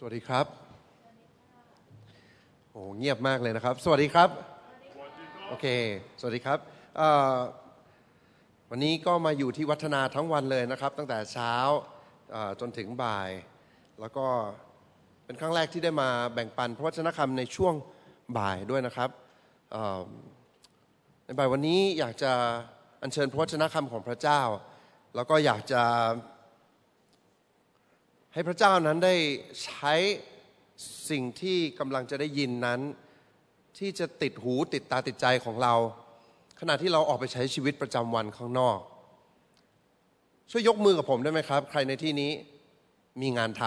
สวัสดีครับโอ้เงียบมากเลยนะครับ สวัสดีครับโอเค สวัสดีครับวันนี้ก็มาอยู่ที่วัฒนาทั้งวันเลยนะครับ ตั้งแต่เช้าจนถึงบ่าย แล้วก็เป็นครั้งแรกที่ได้มาแบ่งปันพระวจนะคำในช่วงบ่ายด้วยนะครับในบ่ายวันนี้อยากจะอัญเชิญพระวจนะคำของพระเจ้า แล้วก็อยากจะ ให้พระเจ้านั้นได้ใช้สิ่งที่กำลังจะได้ยินนั้น ที่จะติดหูติดตาติดใจของเรา ขณะที่เราออกไปใช้ชีวิตประจำวันข้างนอก ช่วยยกมือกับผมได้ไหมครับ ใครในที่นี้มีงานท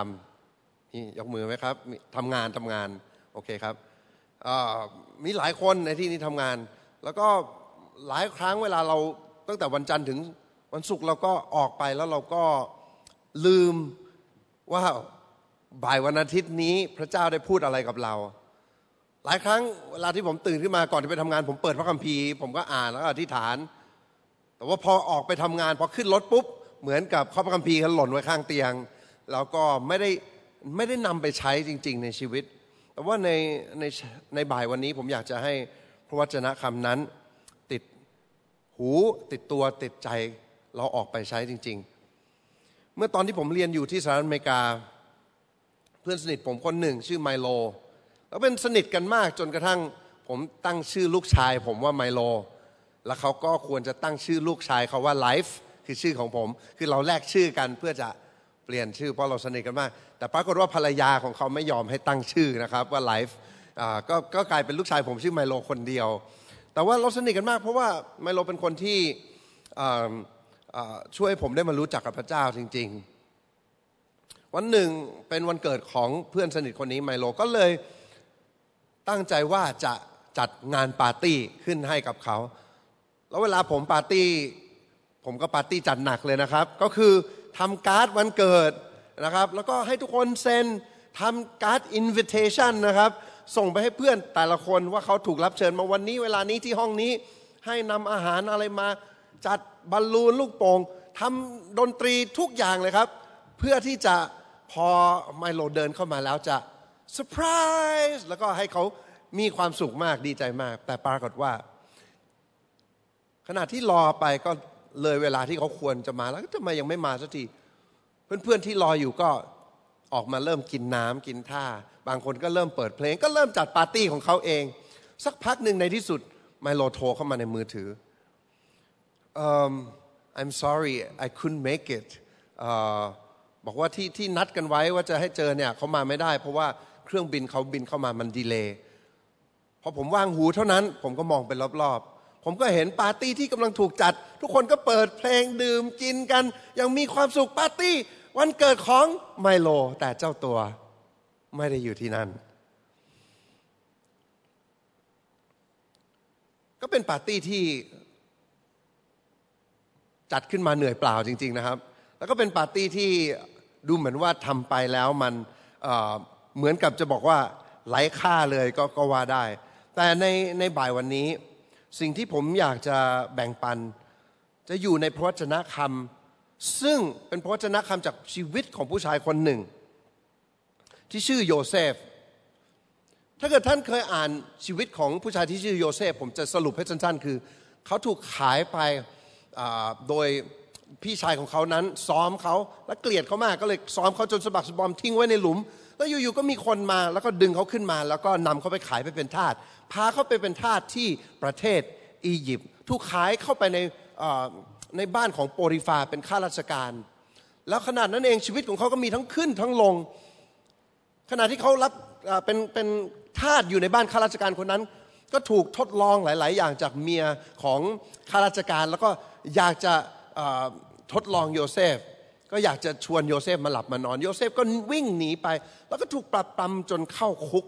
ำนี่ยกมือไหมครับทำงานทำงานโอเคครับมีหลายคนในที่นี้ทำงาน แล้วก็หลายครั้งเวลาเราตั้งแต่วันจันทร์ถึงวันศุกร์เราก็ออกไปแล้วเราก็ลืม ว่าบ่ายวันอาทิตย์นี้พระเจ้าได้พูดอะไรกับเรา หลายครั้งเวลาที่ผมตื่นขึ้นมาก่อนที่ไปทำงาน ผมเปิดพระคัมภีร์ผมก็อ่านแล้วก็อธิษฐาน แต่ว่าพอออกไปทำงานพอขึ้นรถปุ๊บเหมือนกับข้อพระคัมภีร์เขาหล่นไว้ข้างเตียง แล้วก็ไม่ได้ไม่ได้นำไปใช้จริง ๆ ในชีวิต แต่ว่าในในในบ่ายวันนี้ผมอยากจะให้พระวจนะคำนั้นติดหูติดตัวติดใจเราออกไปใช้จริง ๆ เมื่อตอนที่ผมเรียนอยู่ที่สหรัฐอเมริกา เพื่อนสนิทผมคนหนึ่งชื่อไมโล แล้วเป็นสนิทกันมากจนกระทั่งผมตั้งชื่อลูกชาย ผมว่าไมโล แล้วเขาก็ควรจะตั้งชื่อลูกชายเขาว่าไลฟ์คือชื่อของผม คือเราแลกชื่อกันเพื่อจะเปลี่ยนชื่อเพราะเราสนิทกันมาก แต่ปรากฏว่าภรรยาของเขาไม่ยอมให้ตั้งชื่อนะครับว่าไลฟ์ก็ก็กลายเป็นลูกชายผมชื่อไมโลคนเดียว แต่ว่าเราสนิทกันมาก เพราะว่าไมโลเป็นคนที่ ช่วยผมได้มารู้จักกับพระเจ้าจริง ๆ วันหนึ่งเป็นวันเกิดของเพื่อนสนิทคนนี้ไมโลก็เลยตั้งใจว่าจะจัดงานปาร์ตี้ขึ้นให้กับเขา แล้วเวลาผมปาร์ตี้ ผมก็ปาร์ตี้จัดหนักเลยนะครับ ก็คือทำการ์ดวันเกิดนะครับ แล้วก็ให้ทุกคนเซ็นทำการ์ด invitation นะครับ ส่งไปให้เพื่อนแต่ละคนว่าเขาถูกรับเชิญมาวันนี้ เวลานี้ที่ห้องนี้ให้นำอาหารอะไรมาจัด บอลลูนลูกโป่งทำดนตรีทุกอย่างเลยครับ เพื่อที่จะพอไมโลเดินเข้ามาแล้วจะเซอร์ไพรส์แล้วก็ให้เขามีความสุขมากดีใจมาก แต่ปรากฏว่า ขณะที่รอไปก็เลยเวลาที่เขาควรจะมาแล้วทำไมยังไม่มาสักทีเพื่อนๆที่รออยู่ก็ออกมาเริ่มกินน้ำกินท่า บางคนก็เริ่มเปิดเพลง ก็เริ่มจัดปาร์ตี้ของเขาเอง สักพักหนึ่งในที่สุดไมโลโทรเข้ามาในมือถือ um, I'm sorry I couldn't make it เออบอกว่าที่ที่นัดกันไว้ว่าจะให้เจอเนี่ยเขามาไม่ได้ เพราะว่าเครื่องบินเขาบินเข้ามามันดีเลย์พอผมวางหูเท่านั้น ผมก็มองไปรอบๆ ผมก็เห็นปาร์ตี้ที่กำลังถูกจัด ทุกคนก็เปิดเพลงดื่มกินกัน ยังมีความสุขปาร์ตี้ วันเกิดของไมโล แต่เจ้าตัวไม่ได้อยู่ที่นั่น ก็เป็นปาร์ตี้ที่ จัดขึ้นมาเหนื่อยเปล่าจริง ๆนะครับ แล้วก็เป็นปาร์ตี้ที่ดูเหมือนว่าทำไปแล้วมันเเหมือนกับจะบอกว่าไร้ค่าเลยกก็ว่าได้ แต่ในในบ่ายวันนี้ สิ่งที่ผมอยากจะแบ่งปัน จะอยู่ในพระวจนะคำซึ่งเป็นพระวจนะคำจากชีวิตของผู้ชายคนหนึ่ง ที่ชื่อโยเซฟถ้าเกิดท่านเคยอ่านชีวิตของผู้ชายที่ชื่อโยเซฟ ผมจะสรุปให้สั้นๆ คือ เขาถูกขายไป โดยพี่ชายของเขานั้นซ้อมเขาและเกลียดเขามากก็เลยซ้อมเขาจนสะบักสะบอมทิ้งไว้ในหลุม แล้วอยู่ๆก็มีคนมาแล้วก็ดึงเขาขึ้นมา แล้วก็นำเขาไปขายไปเป็นทาสพาเขาไปเป็นทาสที่ประเทศอียิปต์ถูกขายเข้าไปในในบ้านของโปริฟาเป็นข้าราชการ แล้วขนาดนั้นเองชีวิตของเขาก็มีทั้งขึ้นทั้งลง ขณะที่เขารับเป็นเป็นทาสอยู่ในบ้านข้าราชการคนนั้น ก็ถูกทดลองหลาย ๆ อย่างจากเมียของข้าราชการแล้วก็ อยากจะทดลองโยเซฟ ก็อยากจะชวนโยเซฟมาหลับมานอน โยเซฟก็วิ่งหนีไป แล้วก็ถูกปรักปรำจนเข้าคุก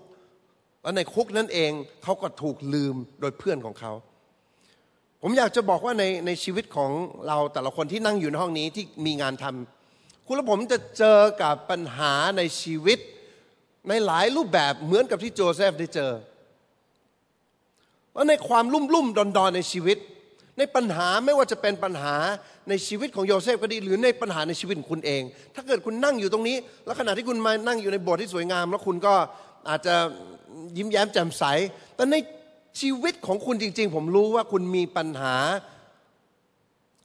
แล้วในคุกนั่นเองเขาก็ถูกลืมโดยเพื่อนของเขา ผมอยากจะบอกว่าในในชีวิตของเราแต่ละคนที่นั่งอยู่ในห้องนี้ที่มีงานทำคุณและผมจะเจอกับปัญหาในชีวิตในหลายรูปแบบเหมือนกับที่โจเซฟได้เจอว่าในความลุ่มลุ่มดอนดอนในชีวิต ในปัญหาไม่ว่าจะเป็นปัญหาในชีวิตของโยเซฟก็ดี หรือในปัญหาในชีวิตของคุณเอง ถ้าเกิดคุณนั่งอยู่ตรงนี้ แล้วขณะที่คุณมานั่งอยู่ในโบสถ์ที่สวยงาม แล้วคุณก็อาจจะยิ้มแย้มแจ่มใส แต่ในชีวิตของคุณจริง ๆ ผมรู้ว่าคุณมีปัญหา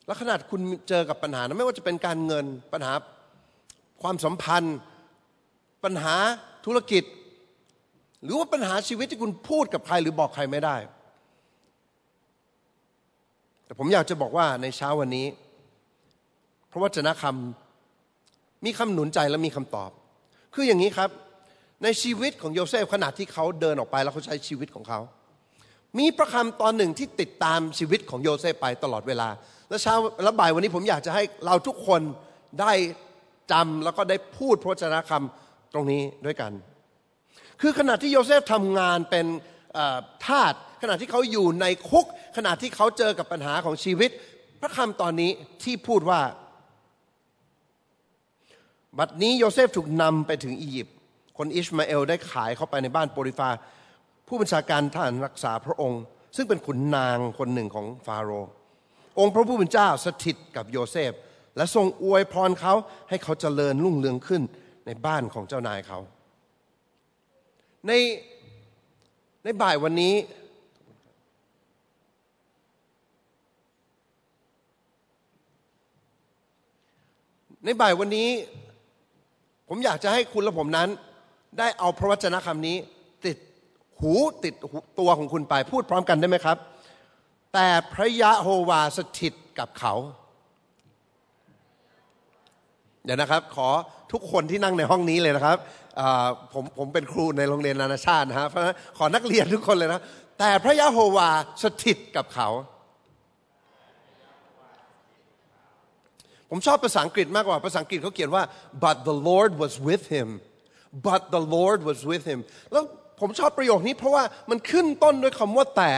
และขนาดคุณเจอกับปัญหานะไม่ว่าจะเป็นการเงินปัญหาความสัมพันธ์ ปัญหาธุรกิจ หรือว่าปัญหาชีวิตที่คุณพูดกับใครหรือบอกใครไม่ได้ แต่ผมอยากจะบอกว่าในเช้าวันนี้ พระวจนะคำมีคำหนุนใจและมีคำตอบ คืออย่างนี้ครับในชีวิตของโยเซฟขณะที่เขาเดินออกไปแล้วเขาใช้ชีวิตของเขา มีประคำตอนหนึ่งที่ติดตามชีวิตของโยเซฟไปตลอดเวลา และเช้าและบ่ายวันนี้ผมอยากจะให้เราทุกคนได้จำแล้วก็ได้พูดพระวจนะคำตรงนี้ด้วยกัน คือขณะที่โยเซฟทำงานเป็นทาสขณะที่เขาอยู่ในคุก ขณะที่เขาเจอกับปัญหาของชีวิต พระคำตอนนี้ที่พูดว่า บัดนี้โยเซฟถูกนำไปถึงอียิปต์คนอิชมาเอลได้ขายเข้าไปในบ้านโปทิฟาร์ ผู้บัญชาการทหารรักษาพระองค์ ซึ่งเป็นขุนนางคนหนึ่งของฟาโรห์องค์พระผู้เป็นเจ้าสถิตกับโยเซฟ และทรงอวยพรเขาให้เขาเจริญรุ่งเรืองขึ้นในบ้านของเจ้านายเขา ในในบ่ายวันนี้ ในบ่ายวันนี้ ผมอยากจะให้คุณและผมนั้น ได้เอาพระวจนะคำนี้ ติดหูติดตัวของคุณไปพูดพร้อมกันได้ไหมครับ แต่พระยะโฮวาสถิตกับเขา เดี๋ยวนะครับ ขอทุกคนที่นั่งในห้องนี้เลยนะครับผมผมเป็นครูในโรงเรียนนานาชาตินะฮะเพราะขอนักเรียนทุกคนเลยนะ แต่พระยะโฮวาสถิตกับเขา ผมชอบภาษาอังกฤษมากกว่า ภาษาอังกฤษเขาเขียนว่า but the Lord was with him but the Lord was with him แล้วผมชอบประโยคนี้เพราะว่ามันขึ้นต้นด้วยคำว่าแต่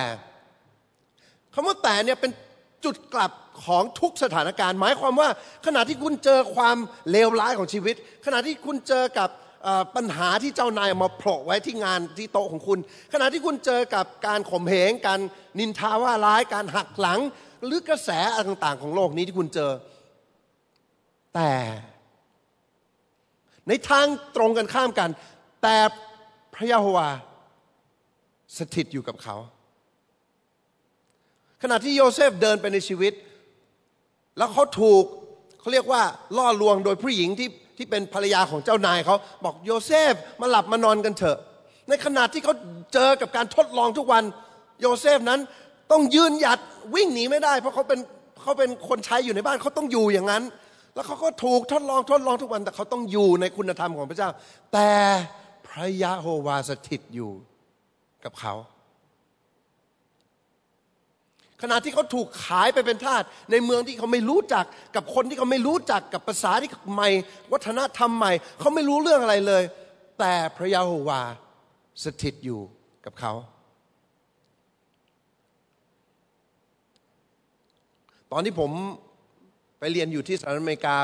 คำว่าแต่เนี่ยเป็นจุดกลับของทุกสถานการณ์ หมายความว่า ขณะที่คุณเจอความเลวร้ายของชีวิต ขณะที่คุณเจอกับปัญหาที่เจ้านายมาโผล่ไว้ที่งานที่โต๊ะของคุณ ขณะที่คุณเจอกับการข่มเหงการนินทาว่าร้ายการหักหลัง หรือกระแสอะไรต่างๆ ของโลกนี้ที่คุณเจอ แต่ในทางตรงกันข้ามกัน แต่พระเยโฮวาห์สถิตอยู่กับเขา ขณะที่โยเซฟเดินไปในชีวิต แล้วเขาถูกเขาเรียกว่าล่อลวงโดยผู้หญิงที่ที่เป็นภรรยาของเจ้านายเขาบอกโยเซฟมาหลับมานอนกันเถอะ ในขณะที่เขาเจอกับการทดลองทุกวันโยเซฟนั้นต้องยืนหยัดวิ่งหนีไม่ได้ เพราะเขาเป็นเขาเป็นคนใช้อยู่ในบ้านเขาต้องอยู่อย่างนั้น แล้วเขาก็ถูกทดลองทดลองทุกวันแต่เขาต้องอยู่ในคุณธรรมของพระเจ้า แต่พระยะโฮวาสถิตอยู่กับเขา ขณะที่เขาถูกขายไปเป็นทาสในเมืองที่เขาไม่รู้จักกับคนที่เขาไม่รู้จักกับภาษาที่ใหม่ วัฒนธรรมใหม่ เขาไม่รู้เรื่องอะไรเลย แต่พระยาโฮวาสถิตอยู่กับเขาตอนที่ผม ไปเรียนอยู่ที่สหรัฐอเมริกา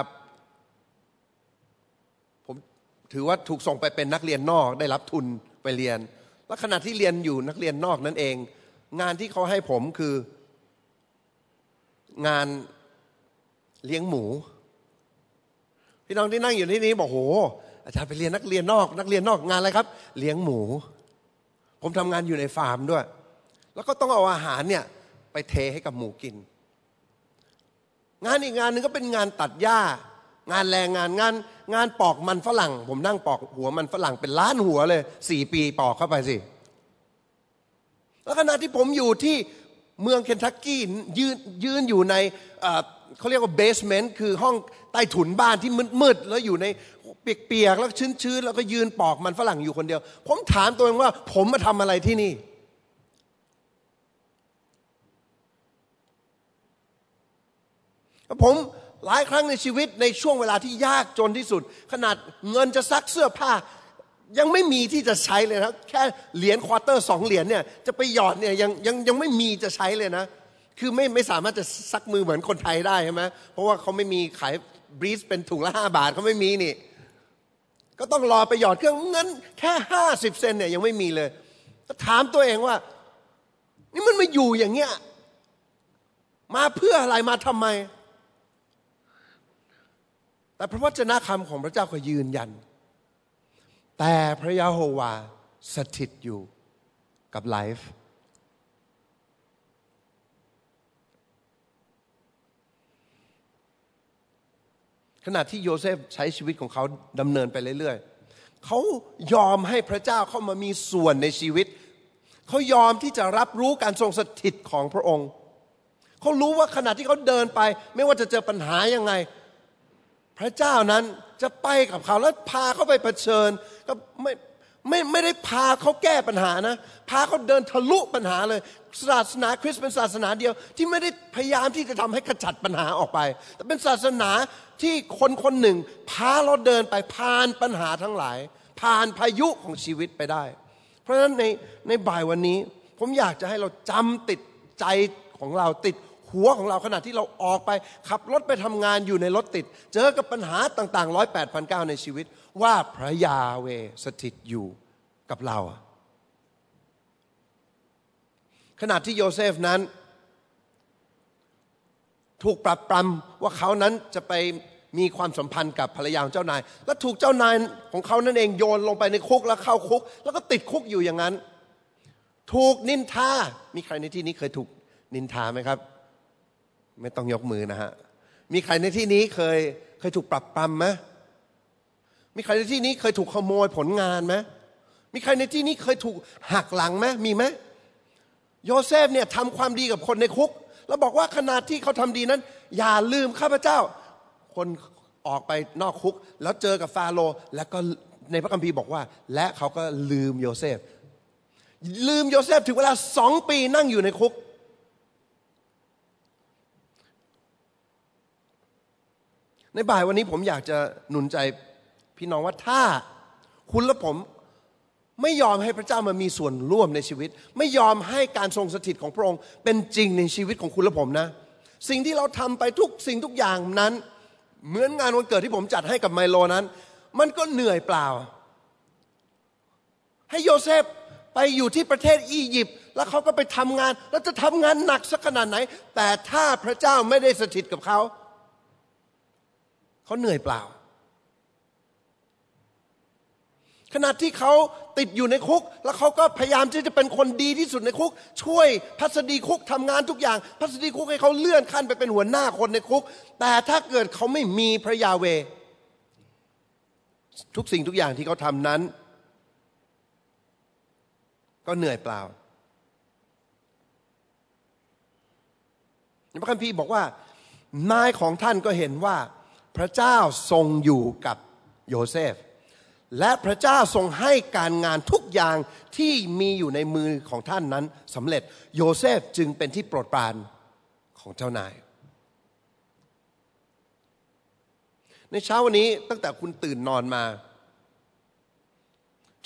ผมถือว่าถูกส่งไปเป็นนักเรียนนอกได้รับทุนไปเรียน และขณะที่เรียนอยู่นักเรียนนอกนั่นเอง งานที่เขาให้ผมคืองานเลี้ยงหมู พี่น้องที่นั่งอยู่ที่นี้บอกโหอาจารย์ไปเรียนนักเรียนนอก นักเรียนนอกงานอะไรครับ เลี้ยงหมู ผมทำงานอยู่ในฟาร์มด้วย แล้วก็ต้องเอาอาหารเนี่ยไปเทให้กับหมูกิน งานอีกงานหนึ่งก็เป็นงานตัดหญ้า งานแรงงานงาน งานปอกมันฝรั่ง ผมนั่งปอกหัวมันฝรั่งเป็นล้านหัวเลยสี่ปีปอกเข้าไปสิ แล้วขณะที่ผมอยู่ที่เมืองเคนทักกี้ยืนยืนอยู่ในเขาเรียกว่าเบสเมนต์คือห้องใต้ถุนบ้านที่มืดๆแล้วอยู่ในเปียกๆแล้วชื้นๆแล้วก็ยืนปอกมันฝรั่งอยู่คนเดียว ผมถามตัวเองว่า ผมมาทำอะไรที่นี่ ผมหลายครั้งในชีวิตในช่วงเวลาที่ยากจนที่สุด ขนาดเงินจะซักเสื้อผ้า ยังไม่มีที่จะใช้เลยนะแค่เหรียญ quarter สองเหรียญเนี่ยจะไปหยอดเนี่ยยังยังยังไม่มีจะใช้เลยนะ คือไม่ไม่สามารถจะซักมือเหมือนคนไทยได้ใช่ไหมเพราะว่าเขาไม่มีขาย Breeze เป็นถุงละห้าบาทเขาไม่มีนี่ ก็ต้องรอไปหยอดเครื่องเงินแค่ห้าสิบเซนต์เนี่ยยังไม่มีเลย ก็ถามตัวเองว่า นี่มันมาอยู่อย่างเงี้ยมาเพื่ออะไรมาทำไม แต่พระวจนะคำของพระเจ้าก็ยืนยัน แต่พระยาโฮวาสถิตอยู่กับไลฟ์ขณะที่โยเซฟใช้ชีวิตของเขาดำเนินไปเรื่อยๆ เขายอมให้พระเจ้าเข้ามามีส่วนในชีวิต เขายอมที่จะรับรู้การทรงสถิตของพระองค์ เขารู้ว่าขณะที่เขาเดินไป ไม่ว่าจะเจอปัญหายังไง พระเจ้านั้นจะไปกับเขาแล้วพาเขาไปเผชิญก็ไม่ไม่ไม่ได้พาเขาแก้ปัญหานะ พาเขาเดินทะลุปัญหาเลยศาสนาคริสต์เป็นศาสนาเดียว ที่ไม่ได้พยายามที่จะทำให้ขจัดปัญหาออกไป แต่เป็นศาสนาที่คนคนหนึ่ง พาเราเดินไปผ่านปัญหาทั้งหลาย ผ่านพายุของชีวิตไปได้ เพราะฉะนั้นในในบ่ายวันนี้ ผมอยากจะให้เราจำติดใจของเราติด หัวของเราขณะที่เราออกไป ขับรถไปทำงานอยู่ในรถติด เจอกับปัญหาต่างๆร้อยแปดพันเก้าในชีวิต ว่าพระยาห์เวห์สถิตอยู่กับเรา ขณะที่โยเซฟนั้น ถูกปรักปรำว่าเขานั้นจะไปมีความสัมพันธ์กับภรรยาของเจ้านาย และถูกเจ้านายของเขานั่นเองโยนลงไปในคุกแล้วเข้าคุก แล้วก็ติดคุกอยู่อย่างนั้น ถูกนินทา มีใครในที่นี้เคยถูกนินทาไหมครับ ไม่ต้องยกมือนะฮะ มีใครในที่นี้เคยเคยถูกปรักปรำไหมมีใครในที่นี้เคยถูกขโมยผลงานไหมมีใครในที่นี้เคยถูกหักหลังไหมมีไหมโยเซฟเนี่ยทำความดีกับคนในคุก แล้วบอกว่าขณะที่เขาทำดีนั้น อย่าลืมข้าพเจ้า คนออกไปนอกคุก แล้วเจอกับฟาโรห์แล้วก็ในพระคัมภีร์บอกว่า และเขาก็ลืมโยเซฟ ลืมโยเซฟถึงเวลาสองปีนั่งอยู่ในคุก ในบ่ายวันนี้ผมอยากจะหนุนใจพี่น้องว่าถ้าคุณและผมไม่ยอมให้พระเจ้ามามีส่วนร่วมในชีวิต ไม่ยอมให้การทรงสถิตของพระองค์ เป็นจริงในชีวิตของคุณและผมนะ สิ่งที่เราทำไปทุกสิ่งทุกอย่างนั้น เหมือนงานวันเกิดที่ผมจัดให้กับไมโลนั้น มันก็เหนื่อยเปล่า ให้โยเซฟไปอยู่ที่ประเทศอียิปต์แล้วเขาก็ไปทำงาน แล้วจะทำงานหนักสักขนาดไหน แต่ถ้าพระเจ้าไม่ได้สถิตกับเขา เขาเหนื่อยเปล่า ขณะที่เขาติดอยู่ในคุก แล้วเขาก็พยายามที่จะเป็นคนดีที่สุดในคุก ช่วยพัสดีคุกทำงานทุกอย่าง พัสดีคุกให้เขาเลื่อนขั้นไปเป็นหัวหน้าคนในคุก แต่ถ้าเกิดเขาไม่มีพระยาเว ทุกสิ่งทุกอย่างที่เขาทำนั้น ก็เหนื่อยเปล่าพระคัมภีร์บอกว่านายของท่านก็เห็นว่า พระเจ้าทรงอยู่กับโยเซฟ และพระเจ้าทรงให้การงานทุกอย่างที่มีอยู่ในมือของท่านนั้นสำเร็จโยเซฟจึงเป็นที่โปรดปรานของเจ้านาย ในเช้าวันนี้ตั้งแต่คุณตื่นนอนมา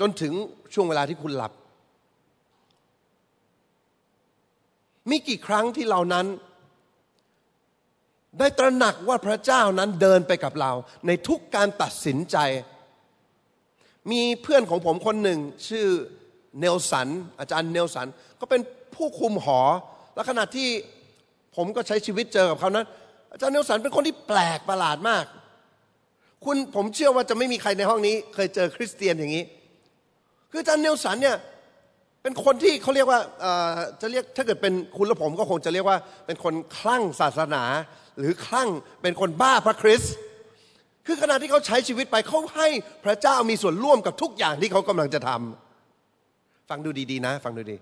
จนถึงช่วงเวลาที่คุณหลับ มีกี่ครั้งที่เรานั้น ได้ตระหนักว่าพระเจ้านั้นเดินไปกับเรา ในทุกการตัดสินใจ มีเพื่อนของผมคนหนึ่ง ชื่อเนลสัน อาจารย์เนลสัน ก็เป็นผู้คุมหอ และขณะที่ผมก็ใช้ชีวิตเจอกับเขานั้น อาจารย์เนลสันเป็นคนที่แปลกประหลาดมาก คุณผมเชื่อว่าจะไม่มีใครในห้องนี้ เคยเจอคริสเตียนอย่างนี้ คืออาจารย์เนลสันเนี่ย เป็นคนที่เขาเรียกว่าจะเรียกถ้าเกิดเป็นคุณและผมก็คงจะเรียกว่า เป็นคนคลั่งศาสนา หรือคลั่งเป็นคนบ้าพระคริสต์คือขณะที่เขาใช้ชีวิตไปเขาให้พระเจ้ามีส่วนร่วมกับทุกอย่างที่เขากำลังจะทำฟังดูดีๆนะ ฟังดูดี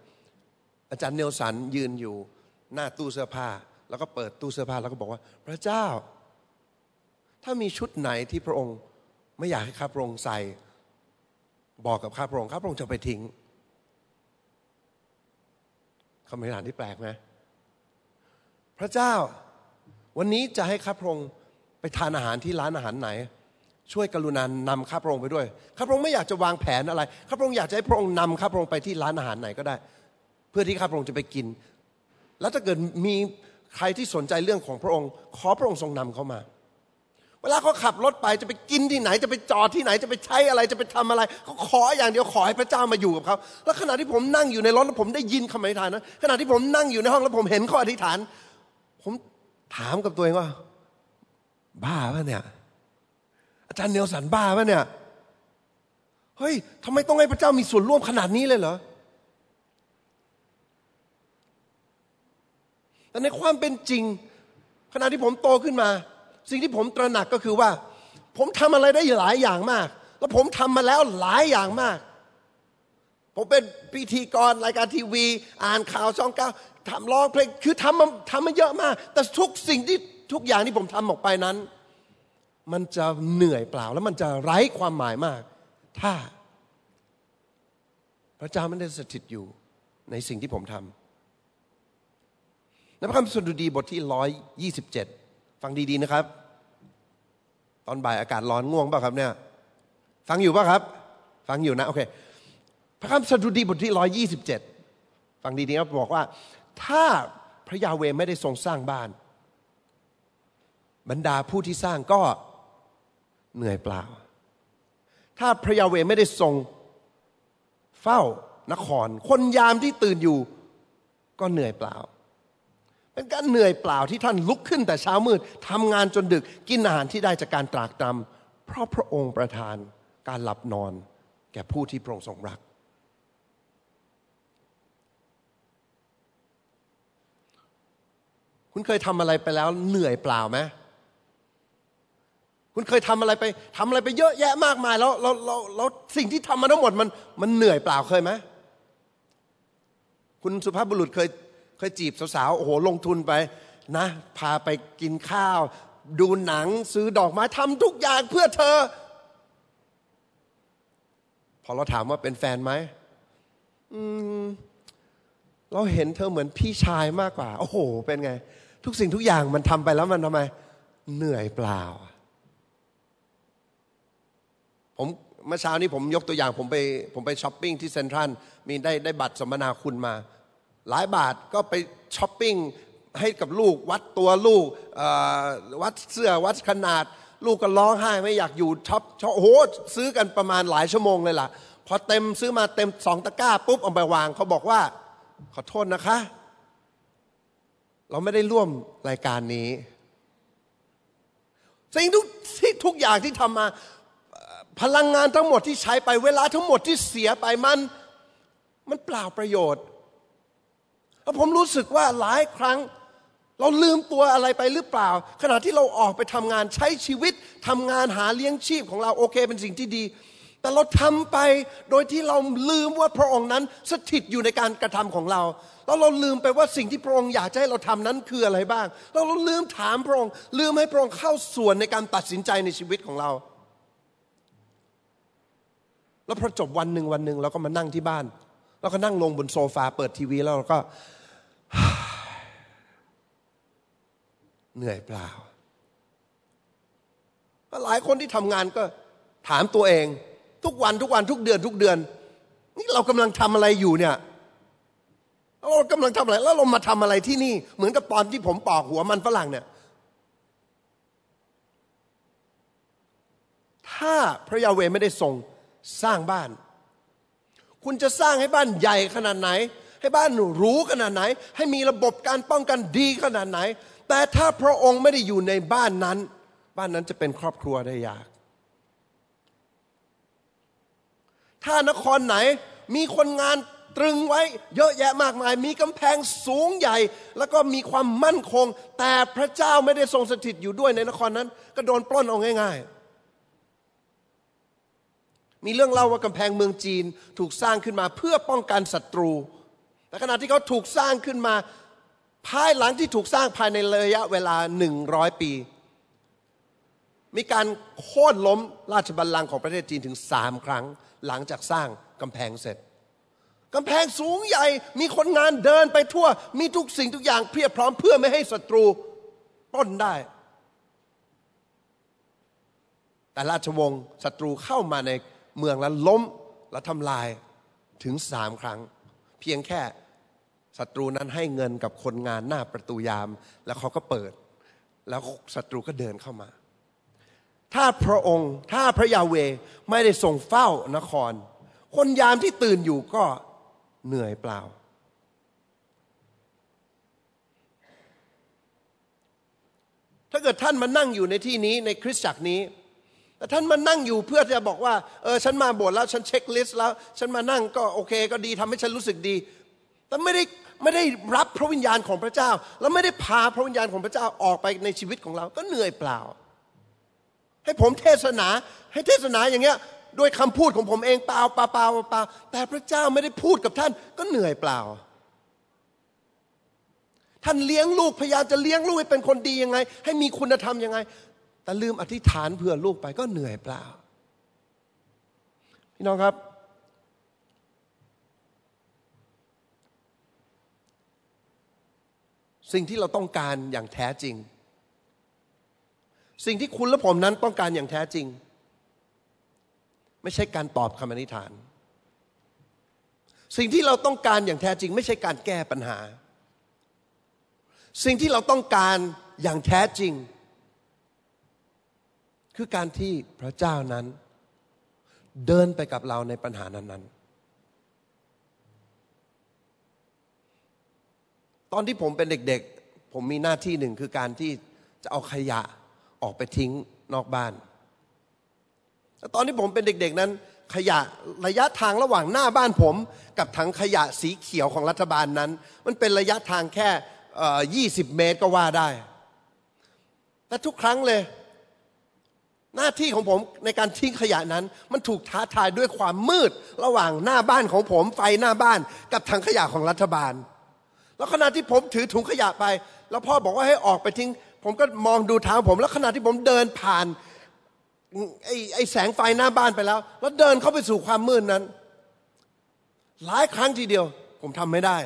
อาจารย์เนลสันยืนอยู่หน้าตู้เสื้อผ้า แล้วก็เปิดตู้เสื้อผ้าแล้วก็บอกว่า พระเจ้า ถ้ามีชุดไหนที่พระองค์ไม่อยากให้ข้าพระองค์ใส่ บอกกับข้าพระองค์ข้าพระองค์จะไปทิ้ง คำอธิษฐานที่แปลกไหมพระเจ้าวันนี้จะให้ข้าพระองค์ไปทานอาหารที่ร้านอาหารไหน ช่วยกรุณานำข้าพระองค์ไปด้วยข้าพระองค์ไม่อยากจะวางแผนอะไรข้าพระองค์อยากจะให้พระองค์นำข้าพระองค์ไปที่ร้านอาหารไหนก็ได้ เพื่อที่ข้าพระองค์จะไปกิน แล้วถ้าเกิดมีใครที่สนใจเรื่องของพระองค์ ขอพระองค์ทรงนำเขามา เวลาเขาขับรถไปจะไปกินที่ไหนจะไปจอดที่ไหนจะไปใช้อะไรจะไปทำอะไรเขาขออย่างเดียวขอให้พระเจ้ามาอยู่กับเขาแล้วขณะที่ผมนั่งอยู่ในรถแล้วผมได้ยินคำอธิษฐานนะขณะที่ผมนั่งอยู่ในห้องแล้วผมเห็นข้ออธิษฐาน ผมถามกับตัวเองว่า บ้าปะเนี่ย อาจารย์เนลสันบ้าปะเนี่ยเฮ้ยทำไมต้องให้พระเจ้ามีส่วนร่วมขนาดนี้เลยเหรอแต่ในความเป็นจริง ขณะที่ผมโตขึ้นมา สิ่งที่ผมตระหนักก็คือว่า ผมทำอะไรได้หลายอย่างมาก แล้วผมทำมาแล้วหลายอย่างมาก ผมเป็นพิธีกรรายการทีวี อ่านข่าวช่องเก้าทำร้องเพลงคือทำมาทำมาเยอะมาก แต่ทุกสิ่งที่ทุกอย่างที่ผมทำออกไปนั้น มันจะเหนื่อยเปล่า แล้วมันจะไร้ความหมายมาก ถ้า พระเจ้าไม่ได้สถิตอยู่ในสิ่งที่ผมทำในพระคัมภีร์สดุดีบทที่ร้อยยี่สิบเจ็ด ฟังดีๆนะครับ ตอนบ่ายอากาศร้อนง่วงเปล่ะครับเนี่ย ฟังอยู่ป่ะครับ ฟังอยู่นะโอเค พระคัมภีร์สดุดีบทที่ร้อยยี่สิบเจ็ดฟังดีๆครับบอกว่า ถ้าพระยาเวไม่ได้ทรงสร้างบ้าน บรรดาผู้ที่สร้างก็เหนื่อยเปล่า ถ้าพระยาเวไม่ได้ทรงเฝ้านคร คนยามที่ตื่นอยู่ก็เหนื่อยเปล่า เป็นการเหนื่อยเปล่าที่ท่านลุกขึ้นแต่เช้ามืดทำงานจนดึกกินอาหารที่ได้จากการตรากตรำเพราะพระองค์ประทานการหลับนอน แก่ผู้ที่พระองค์ทรงรัก คุณเคยทำอะไรไปแล้วเหนื่อยเปล่าไหมคุณเคยทำอะไรไปทำอะไรไปเยอะแยะมากมาย แล้วแล้วแล้วแล้วสิ่งที่ทำมาทั้งหมดมันมันเหนื่อยเปล่าเคยไหมคุณสุภาพบุรุษเคย เคยจีบสาวๆ โอ้โห ลงทุนไปนะ พาไปกินข้าว ดูหนังซื้อดอกไม้ทำทุกอย่างเพื่อเธอ พอเราถามว่าเป็นแฟนไหมอืมเราเห็นเธอเหมือนพี่ชายมากกว่า โอ้โห เป็นไง ทุกสิ่งทุกอย่างมันทำไปแล้วมันทำไม เหนื่อยเปล่า ผมเมื่อเช้านี้ผมยกตัวอย่างผมไปผมไปช้อปปิ้งที่เซ็นทรัลมีได้ได้บัตรสมนาคุณมา หลายบาทก็ไปช้อปปิ้งให้กับลูกวัดตัวลูกวัดเสื้อวัดขนาด ลูกก็ร้องไห้ไม่อยากอยู่ช็อปช็อปโอ้โหซื้อกันประมาณหลายชั่วโมงเลยล่ะ พอเต็มซื้อมาเต็มสองตะกร้าปุ๊บเอาไปวางเขาบอกว่าขอโทษนะคะ เราไม่ได้ร่วมรายการนี้สิ่งทุกทุกอย่างที่ทำมาพลังงานทั้งหมดที่ใช้ไปเวลาทั้งหมดที่เสียไปมัน มันเปล่าประโยชน์ แล้วผมรู้สึกว่าหลายครั้งเราลืมตัวอะไรไปหรือเปล่า ขณะที่เราออกไปทำงานใช้ชีวิตทำงานหาเลี้ยงชีพของเราโอเคเป็นสิ่งที่ดี แต่เราทำไปโดยที่เราลืมว่าพระองค์นั้นสถิตอยู่ในการกระทำของเรา แล้วเราลืมไปว่าสิ่งที่พระองค์อยากให้เราทำนั้นคืออะไรบ้าง เราเราลืมถามพระองค์ ลืมให้พระองค์เข้าส่วนในการตัดสินใจในชีวิตของเรา แล้วพอจบวันหนึ่งวันหนึ่งเราก็มานั่งที่บ้านเราก็นั่งลงบนโซฟาเปิดทีวีแล้วเราก็ เหนื่อยเปล่า หลายคนที่ทำงานก็ถามตัวเอง ทุกวันทุกวันทุกเดือนทุกเดือน นี่เรากำลังทำอะไรอยู่เนี่ยเรากำลังทำอะไร แล้วเรามาทำอะไรที่นี่ เหมือนกับตอนที่ผมปอกหัวมันฝรั่งเนี่ย ถ้าพระยาเวไม่ได้ทรงสร้างบ้าน คุณจะสร้างให้บ้านใหญ่ขนาดไหน ให้บ้านรู้ขนาดไหน ให้มีระบบการป้องกันดีขนาดไหน แต่ถ้าพระองค์ไม่ได้อยู่ในบ้านนั้น บ้านนั้นจะเป็นครอบครัวได้ยาก ถ้านครไหนมีคนงานตรึงไว้เยอะแยะมากมาย มีกำแพงสูงใหญ่ แล้วก็มีความมั่นคง แต่พระเจ้าไม่ได้ทรงสถิตอยู่ด้วยในนครนั้น ก็โดนปล้นเอาง่าย ๆมีเรื่องเล่าว่ากำแพงเมืองจีนถูกสร้างขึ้นมาเพื่อป้องกันศัตรู แต่ขณะที่เขาถูกสร้างขึ้นมา ภายหลังที่ถูกสร้างภายในระยะเวลาหนึ่งร้อยปี มีการโค่นล้มราชบัลลังก์ของประเทศจีนถึงสามครั้ง หลังจากสร้างกำแพงเสร็จกำแพงสูงใหญ่ มีคนงานเดินไปทั่ว มีทุกสิ่งทุกอย่างเพียบพร้อมเพื่อไม่ให้ศัตรูป้นได้ แต่ราชวงศ์ศัตรูเข้ามาในเมืองแล้วล้มและทำลายถึงสามครั้ง เพียงแค่ศัตรูนั้นให้เงินกับคนงานหน้าประตูยาม แล้วเขาก็เปิด แล้วศัตรูก็เดินเข้ามา ถ้าพระองค์ถ้าพระยาเวไม่ได้ทรงเฝ้านคร คนยามที่ตื่นอยู่ก็เหนื่อยเปล่า ถ้าเกิดท่านมานั่งอยู่ในที่นี้ในคริสตจักรนี้ แต่ท่านมานั่งอยู่เพื่อจะบอกว่าเออฉันมาโบสถ์แล้วฉันเช็คลิสต์แล้ว ฉันมานั่งก็โอเคก็ดีทำให้ฉันรู้สึกดี แต่ไม่ได้ไม่ได้รับพระวิญญาณของพระเจ้า แล้วไม่ได้พาพระวิญญาณของพระเจ้าออกไปในชีวิตของเรา ก็เหนื่อยเปล่า ให้ผมเทศนาให้เทศนาอย่างเงี้ยด้วยคำพูดของผมเองเปล่าเปล่าเปล่าเปล่าแต่พระเจ้าไม่ได้พูดกับท่านก็เหนื่อยเปล่า ท่านเลี้ยงลูกพยายามจะเลี้ยงลูกให้เป็นคนดียังไง ให้มีคุณธรรมยังไง แต่ลืมอธิษฐานเพื่อลูกไปก็เหนื่อยเปล่า พี่น้องครับ สิ่งที่เราต้องการอย่างแท้จริง สิ่งที่คุณและผมนั้นต้องการอย่างแท้จริง ไม่ใช่การตอบคำอธิษฐาน สิ่งที่เราต้องการอย่างแท้จริง ไม่ใช่การแก้ปัญหา สิ่งที่เราต้องการอย่างแท้จริง คือการที่พระเจ้านั้น เดินไปกับเราในปัญหานั้น ๆ ตอนที่ผมเป็นเด็กๆ ผมมีหน้าที่หนึ่งคือการที่จะเอาขยะออกไปทิ้งนอกบ้านแต่ตอนที่ผมเป็นเด็ก ๆ นั้น ขยะระยะทางระหว่างหน้าบ้านผม กับถังขยะสีเขียวของรัฐบาลนั้น มันเป็นระยะทางแค่ยี่สิบเมตรก็ว่าได้ แต่ทุกครั้งเลย หน้าที่ของผมในการทิ้งขยะนั้น มันถูกท้าทายด้วยความมืดระหว่างหน้าบ้านของผมไฟหน้าบ้านกับถังขยะของรัฐบาล แล้วขณะที่ผมถือถุงขยะไป แล้วพ่อบอกว่าให้ออกไปทิ้ง ผมก็มองดูเท้าผม แล้วขณะที่ผมเดินผ่านไอ้ไอแสงไฟหน้าบ้านไปแล้ว แล้วเดินเข้าไปสู่ความมืดนั้น หลายครั้งทีเดียว ผมทำไม่ได้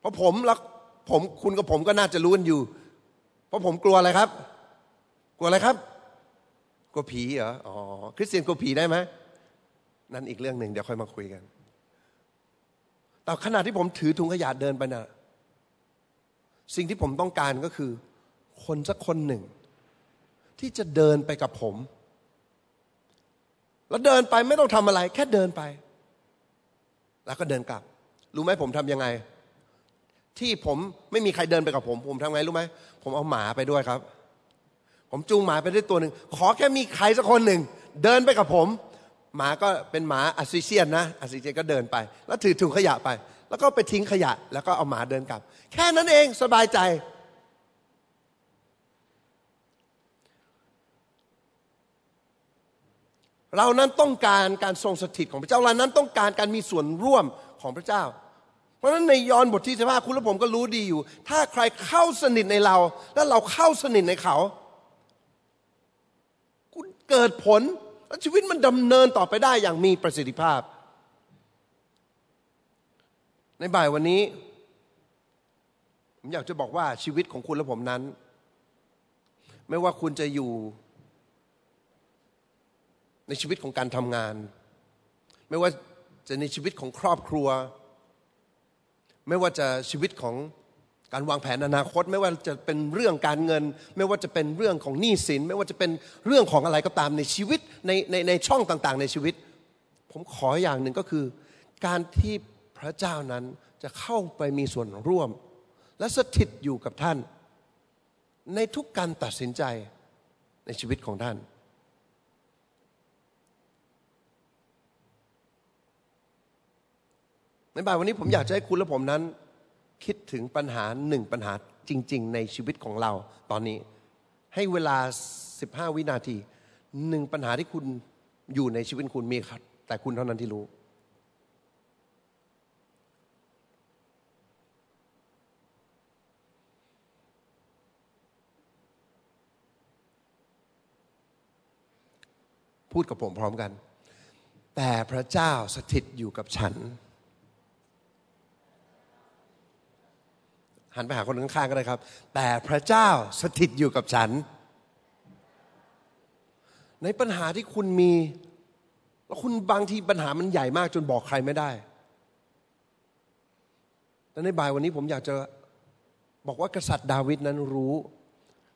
เพราะผมแล้วผมคุณกับผมก็น่าจะรู้กันอยู่ เพราะผมกลัวอะไรครับ ลัวอะไรครับ กลัวผีเหรอ อ๋อ คริสเตียนกลัวผีได้ไหมนั่นอีกเรื่องหนึ่งเดี๋ยวค่อยมาคุยกัน แต่ขณะที่ผมถือถุงขยะเดินไปนะ่ะ สิ่งที่ผมต้องการก็คือ คนสักคนหนึ่ง ที่จะเดินไปกับผม แล้วเดินไปไม่ต้องทำอะไร แค่เดินไป แล้วก็เดินกลับ รู้ไหมผมทำยังไงที่ผมไม่มีใครเดินไปกับผม ผมทำไงรู้ไหมผมเอาหมาไปด้วยครับ ผมจูงหมาไปด้วยตัวหนึ่งขอแค่มีใครสักคนหนึ่ง เดินไปกับผม หมาก็เป็นหมาอัซิเซียนนะอัซิเซียนก็เดินไป แล้วถือถุงขยะไป แล้วก็ไปทิ้งขยะ แล้วก็เอาหมาเดินกลับ แค่นั้นเองสบายใจ เรานั้นต้องการการทรงสถิตของพระเจ้าเรานั้นต้องการการมีส่วนร่วมของพระเจ้าเพราะฉะนั้นในยอห์นบทที่สิบห้าคุณและผมก็รู้ดีอยู่ ถ้าใครเข้าสนิทในเรา แล้วเราเข้าสนิทในเขา เกิดผลและชีวิตมันดำเนินต่อไปได้อย่างมีประสิทธิภาพ ในบ่ายวันนี้ ผมอยากจะบอกว่าชีวิตของคุณและผมนั้น ไม่ว่าคุณจะอยู่ ในชีวิตของการทำงาน ไม่ว่าจะในชีวิตของครอบครัว ไม่ว่าจะชีวิตของ การวางแผนอนาคตไม่ว่าจะเป็นเรื่องการเงิน ไม่ว่าจะเป็นเรื่องของหนี้สิน ไม่ว่าจะเป็นเรื่องของอะไรก็ตามในชีวิตในในในช่องต่างๆ ในชีวิต ผมขออย่างหนึ่งก็คือ การที่พระเจ้านั้นจะเข้าไปมีส่วนร่วม และสถิตอยู่กับท่าน ในทุกการตัดสินใจในชีวิตของท่านในบ่ายวันนี้ผมอยากจะให้คุณและผมนั้น คิดถึงปัญหาหนึ่งปัญหาจริง ๆ ในชีวิตของเราตอนนี้ ให้เวลา 15 วินาทีหนึ่งปัญหาที่คุณอยู่ในชีวิตคุณมีครับ แต่คุณเท่านั้นที่รู้พูดกับผมพร้อมกัน แต่พระเจ้าสถิตอยู่กับฉัน หันไปหาคนข้างๆก็ได้ครับ แต่พระเจ้าสถิตอยู่กับฉัน ในปัญหาที่คุณมี แล้วคุณบางทีปัญหามันใหญ่มากจนบอกใครไม่ได้และในบ่ายวันนี้ผมอยากจะบอกว่ากษัตริย์ดาวิดนั้นรู้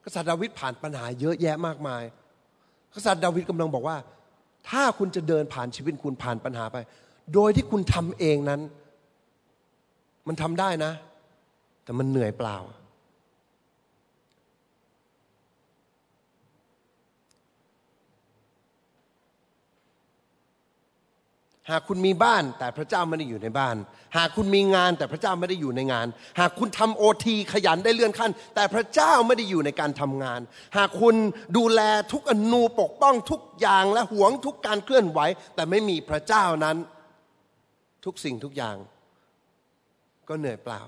กษัตริย์ดาวิดผ่านปัญหาเยอะแยะมากมาย กษัตริย์ดาวิดกำลังบอกว่า ถ้าคุณจะเดินผ่านชีวิตคุณผ่านปัญหาไป โดยที่คุณทำเองนั้น มันทำได้นะ แต่มันเหนื่อยเปล่า หากคุณมีบ้านแต่พระเจ้าไม่ได้อยู่ในบ้าน หากคุณมีงานแต่พระเจ้าไม่ได้อยู่ในงาน หากคุณทำโอทีขยันได้เลื่อนขั้น แต่พระเจ้าไม่ได้อยู่ในการทำงาน หากคุณดูแลทุกอนูปกป้องทุกอย่างและหวงทุกการเคลื่อนไหว แต่ไม่มีพระเจ้านั้น ทุกสิ่งทุกอย่าง ก็เหนื่อยเปล่า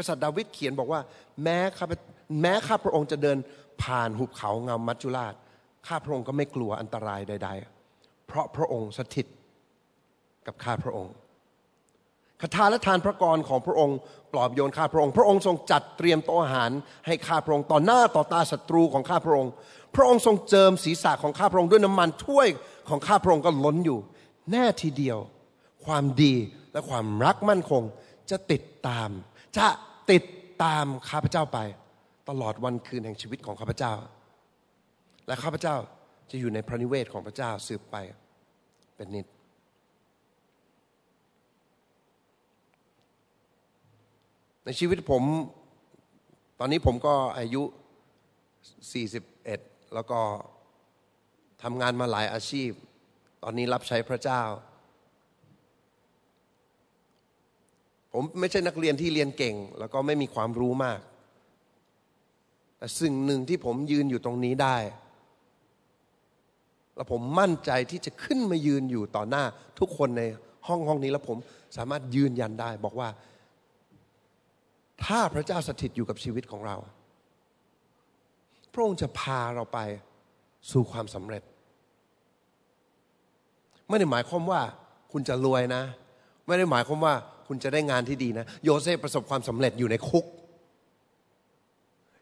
กษัตริย์ดาวิดเขียนบอกว่า แม้ข้าแม้ข้าพระองค์จะเดินผ่านหุบเขาเงามัจจุราชข้าพระองค์ก็ไม่กลัวอันตรายใด ๆ เพราะพระองค์สถิตกับข้าพระองค์คาถาและทานพระกรของพระองค์ ปลอบโยนข้าพระองค์ พระองค์ทรงจัดเตรียมโต๊ะอาหาร ให้ข้าพระองค์ต่อหน้าต่อตาศัตรูของข้าพระองค์ พระองค์ทรงเจิมศีรษะของข้าพระองค์ด้วยน้ำมันถ้วยของข้าพระองค์ก็ล้นอยู่ แน่ทีเดียว ความดีและความรักมั่นคงจะติดตาม จะ ติดตามข้าพเจ้าไป ตลอดวันคืนแห่งชีวิตของข้าพเจ้า และข้าพเจ้าจะอยู่ในพระนิเวศของพระเจ้าสืบไปเป็นนิจในชีวิตผม ตอนนี้ผมก็อายุ 41 แล้วก็ทำงานมาหลายอาชีพ ตอนนี้รับใช้พระเจ้า ผมไม่ใช่นักเรียนที่เรียนเก่ง แล้วก็ไม่มีความรู้มาก แต่สิ่งหนึ่งที่ผมยืนอยู่ตรงนี้ได้ แล้วผมมั่นใจที่จะขึ้นมายืนอยู่ต่อหน้าทุกคนในห้องห้องนี้ แล้วผมสามารถยืนยันได้ บอกว่า ถ้าพระเจ้าสถิตอยู่กับชีวิตของเรา พระองค์จะพาเราไปสู่ความสำเร็จ ไม่ได้หมายความว่าคุณจะรวยนะ ไม่ได้หมายความว่า คุณจะได้งานที่ดีนะ โยเซฟประสบความสำเร็จอยู่ในคุก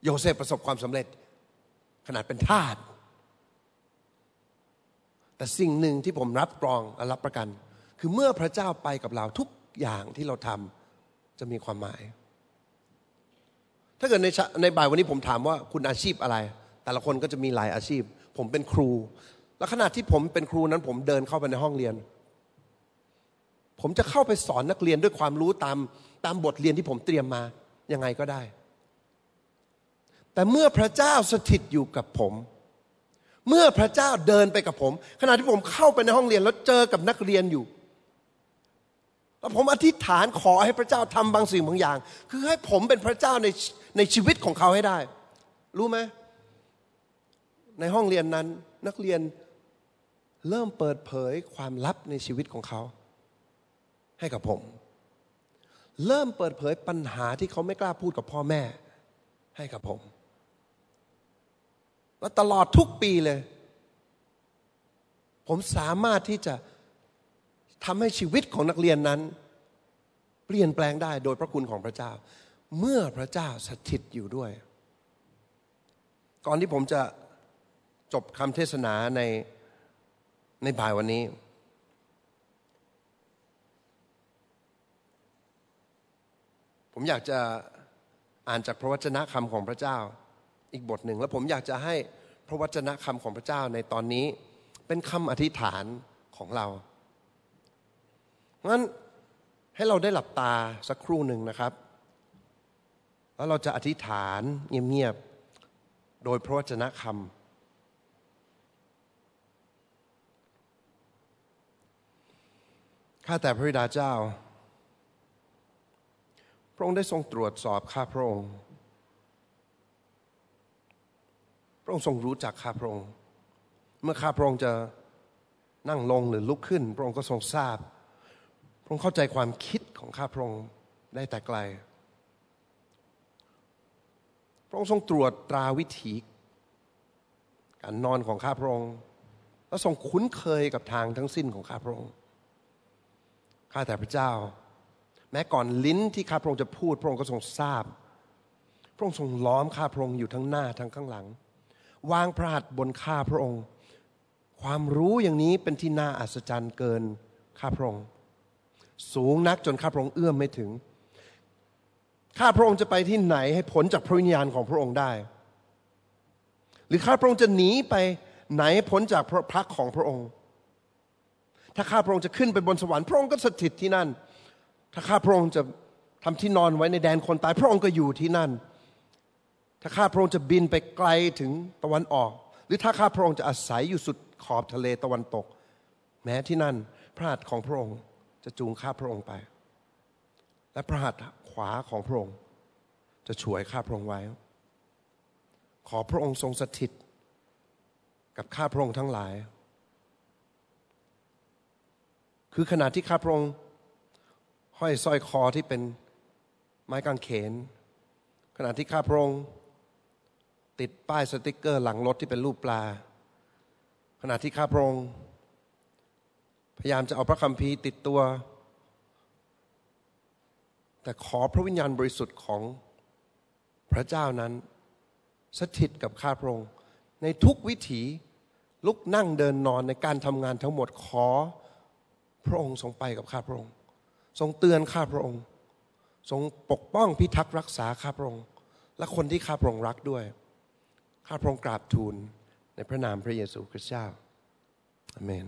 โยเซฟประสบความสำเร็จ ขนาดเป็นทาสแต่สิ่งหนึ่งที่ผมรับรองรับประกัน คือเมื่อพระเจ้าไปกับเราทุกอย่างที่เราทำจะมีความหมาย ถ้าเกิดในในบ่ายวันนี้ผมถามว่าคุณอาชีพอะไร แต่ละคนก็จะมีหลายอาชีพ ผมเป็นครู แล้วขณะที่ผมเป็นครูนั้นผมเดินเข้าไปในห้องเรียน ผมจะเข้าไปสอนนักเรียนด้วยความรู้ตามตามบทเรียนที่ผมเตรียมมายังไงก็ได้ แต่เมื่อพระเจ้าสถิตอยู่กับผม เมื่อพระเจ้าเดินไปกับผม ขณะที่ผมเข้าไปในห้องเรียนแล้วเจอกับนักเรียนอยู่แล้วผมอธิษฐานขอให้พระเจ้าทำบางสิ่งบางอย่าง คือให้ผมเป็นพระเจ้าในในชีวิตของเขาให้ได้ รู้ไหมในห้องเรียนนั้นนักเรียนเริ่มเปิดเผยความลับในชีวิตของเขา ให้กับผม เริ่มเปิดเผยปัญหาที่เขาไม่กล้าพูดกับพ่อแม่ ให้กับผม และตลอดทุกปีเลย ผมสามารถที่จะทำให้ชีวิตของนักเรียนนั้น เปลี่ยนแปลงได้โดยพระคุณของพระเจ้า เมื่อพระเจ้าสถิตอยู่ด้วย ก่อนที่ผมจะจบคำเทศนาในในบ่ายวันนี้ ผมอยากจะอ่านจากพระวจนะคำของพระเจ้า อีกบทหนึ่ง แล้วผมอยากจะให้พระวจนะคำของพระเจ้าในตอนนี้ เป็นคำอธิษฐานของเรางั้นให้เราได้หลับตาสักครู่หนึ่งนะครับ แล้วเราจะอธิษฐานเงียบๆ โดยพระวจนะคำข้าแต่พระบิดาเจ้า พระองค์ได้ทรงตรวจสอบข้าพระองค์ พระองค์ทรงรู้จักข้าพระองค์ เมื่อข้าพระองค์จะนั่งลงหรือลุกขึ้น พระองค์ก็ทรงทราบ พระองค์เข้าใจความคิดของข้าพระองค์ได้แต่ไกล พระองค์ทรงตรวจตราวิถี การนอนของข้าพระองค์ และทรงคุ้นเคยกับทางทั้งสิ้นของข้าพระองค์ ข้าแต่พระเจ้า แม้ก่อนลิ้นที่ข้าพระองค์จะพูด พระองค์ก็ทรงทราบ พระองค์ทรงล้อมข้าพระองค์อยู่ทั้งหน้าทั้งข้างหลัง วางพระหัตถ์บนข้าพระองค์ ความรู้อย่างนี้เป็นที่น่าอัศจรรย์เกินข้าพระองค์ สูงนักจนข้าพระองค์เอื้อมไม่ถึง ข้าพระองค์จะไปที่ไหนให้ผลจากพระวิญญาณของพระองค์ได้ หรือข้าพระองค์จะหนีไปไหนพ้นจากพระพักของพระองค์ ถ้าข้าพระองค์จะขึ้นไปบนสวรรค์พระองค์ก็สถิตที่นั่น ถ้าข้าพระองค์จะทำที่นอนไว้ในแดนคนตาย พระองค์ก็อยู่ที่นั่น ถ้าข้าพระองค์จะบินไปไกลถึงตะวันออก หรือถ้าข้าพระองค์จะอาศัยอยู่สุดขอบทะเลตะวันตก แม้ที่นั่นพระหัตถ์ของพระองค์จะจูงข้าพระองค์ไป และพระหัตถ์ขวาของพระองค์ จะช่วยข้าพระองค์ไว้ ขอพระองค์ทรงสถิต กับข้าพระองค์ทั้งหลาย คือขณะที่ข้าพระองค์ ห้อยสร้อยคอที่เป็นไม้กางเขน ขณะที่ข้าพระองค์ติดป้ายสติกเกอร์หลังรถที่เป็นรูปปลา ขณะที่ข้าพระองค์พยายามจะเอาพระคัมภีร์ติดตัว แต่ขอพระวิญญาณบริสุทธิ์ของพระเจ้านั้น สถิตกับข้าพระองค์ในทุกวิถีลุกนั่งเดินนอนในการทำงานทั้งหมดขอพระองค์ทรงไปกับข้าพระองค์ ทรงเตือนข้าพระองค์ ทรงปกป้องพิทักษ์รักษาข้าพระองค์ และคนที่ข้าพระองค์รักด้วย ข้าพระองค์กราบทูลในพระนามพระเยซูคริสต์เจ้าอเมน